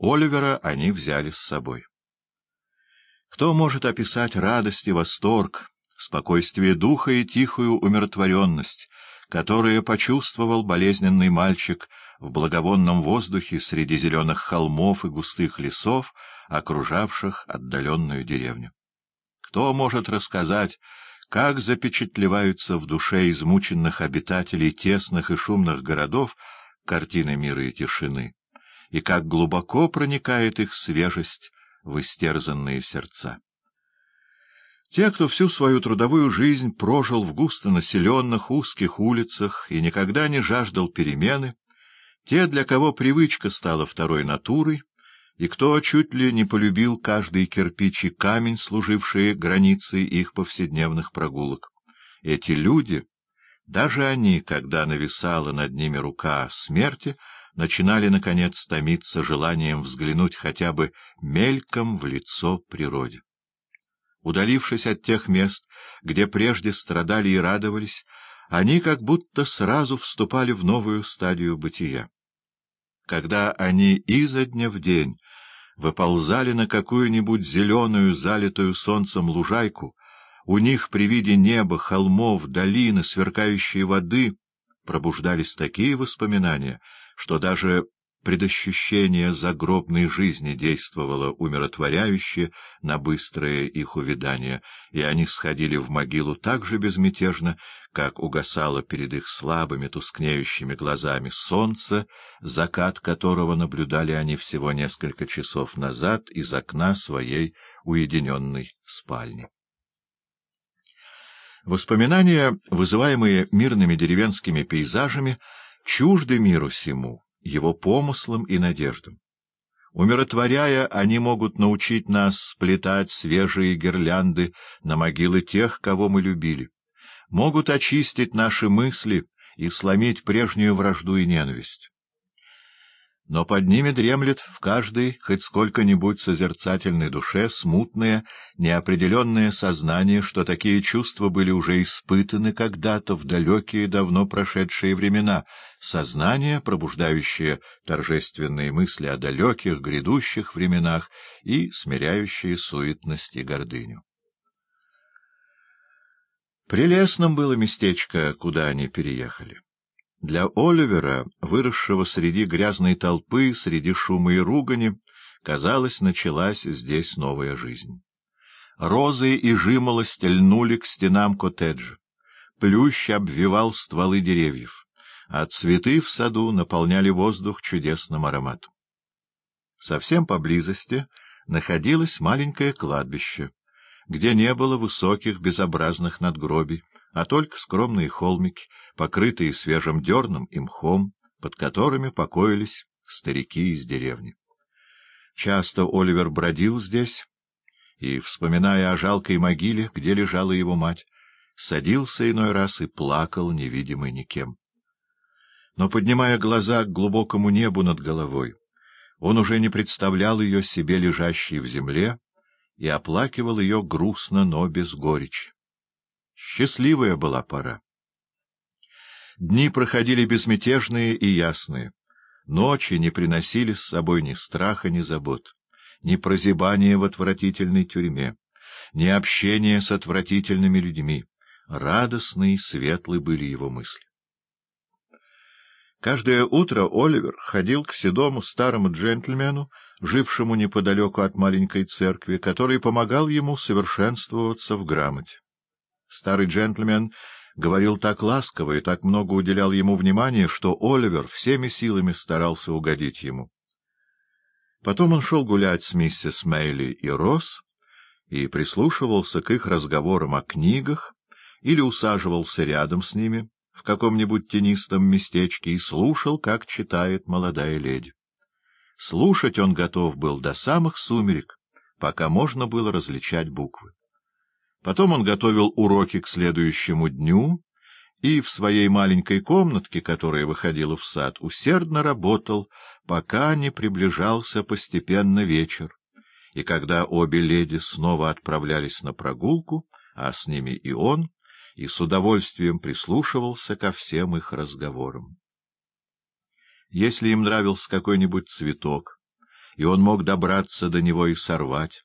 Оливера они взяли с собой. Кто может описать радость и восторг, спокойствие духа и тихую умиротворенность, которые почувствовал болезненный мальчик в благовонном воздухе среди зеленых холмов и густых лесов, окружавших отдаленную деревню? Кто может рассказать, как запечатлеваются в душе измученных обитателей тесных и шумных городов картины мира и тишины, и как глубоко проникает их свежесть в истерзанные сердца. Те, кто всю свою трудовую жизнь прожил в густонаселенных узких улицах и никогда не жаждал перемены, те, для кого привычка стала второй натурой, и кто чуть ли не полюбил каждый кирпич и камень, служившие границей их повседневных прогулок. Эти люди, даже они, когда нависала над ними рука смерти, начинали, наконец, томиться желанием взглянуть хотя бы мельком в лицо природе. Удалившись от тех мест, где прежде страдали и радовались, они как будто сразу вступали в новую стадию бытия. Когда они изо дня в день выползали на какую-нибудь зеленую, залитую солнцем лужайку, у них при виде неба, холмов, долины, сверкающей воды пробуждались такие воспоминания, что даже предощущение загробной жизни действовало умиротворяюще на быстрое их увядание, и они сходили в могилу так же безмятежно, как угасало перед их слабыми, тускнеющими глазами солнце, закат которого наблюдали они всего несколько часов назад из окна своей уединенной спальни. Воспоминания, вызываемые мирными деревенскими пейзажами, чужды миру сему, его помыслам и надеждам. Умиротворяя, они могут научить нас сплетать свежие гирлянды на могилы тех, кого мы любили, могут очистить наши мысли и сломить прежнюю вражду и ненависть но под ними дремлет в каждой хоть сколько-нибудь созерцательной душе смутное, неопределенное сознание, что такие чувства были уже испытаны когда-то в далекие, давно прошедшие времена, сознание, пробуждающее торжественные мысли о далеких, грядущих временах и смиряющее суетность и гордыню. Прелестным было местечко, куда они переехали. Для Оливера, выросшего среди грязной толпы, среди шума и ругани, казалось, началась здесь новая жизнь. Розы и жимолость льнули к стенам коттеджа. Плющ обвивал стволы деревьев, а цветы в саду наполняли воздух чудесным ароматом. Совсем поблизости находилось маленькое кладбище, где не было высоких безобразных надгробий, а только скромные холмики, покрытые свежим дерном и мхом, под которыми покоились старики из деревни. Часто Оливер бродил здесь и, вспоминая о жалкой могиле, где лежала его мать, садился иной раз и плакал, невидимый никем. Но, поднимая глаза к глубокому небу над головой, он уже не представлял ее себе лежащей в земле и оплакивал ее грустно, но без горечи. Счастливая была пора. Дни проходили безмятежные и ясные. Ночи не приносили с собой ни страха, ни забот, ни прозябания в отвратительной тюрьме, ни общения с отвратительными людьми. Радостные и светлые были его мысли. Каждое утро Оливер ходил к седому старому джентльмену, жившему неподалеку от маленькой церкви, который помогал ему совершенствоваться в грамоте. Старый джентльмен говорил так ласково и так много уделял ему внимания, что Оливер всеми силами старался угодить ему. Потом он шел гулять с миссис Мейли и Росс и прислушивался к их разговорам о книгах или усаживался рядом с ними в каком-нибудь тенистом местечке и слушал, как читает молодая леди. Слушать он готов был до самых сумерек, пока можно было различать буквы. Потом он готовил уроки к следующему дню и в своей маленькой комнатке, которая выходила в сад, усердно работал, пока не приближался постепенно вечер. И когда обе леди снова отправлялись на прогулку, а с ними и он, и с удовольствием прислушивался ко всем их разговорам. Если им нравился какой-нибудь цветок, и он мог добраться до него и сорвать.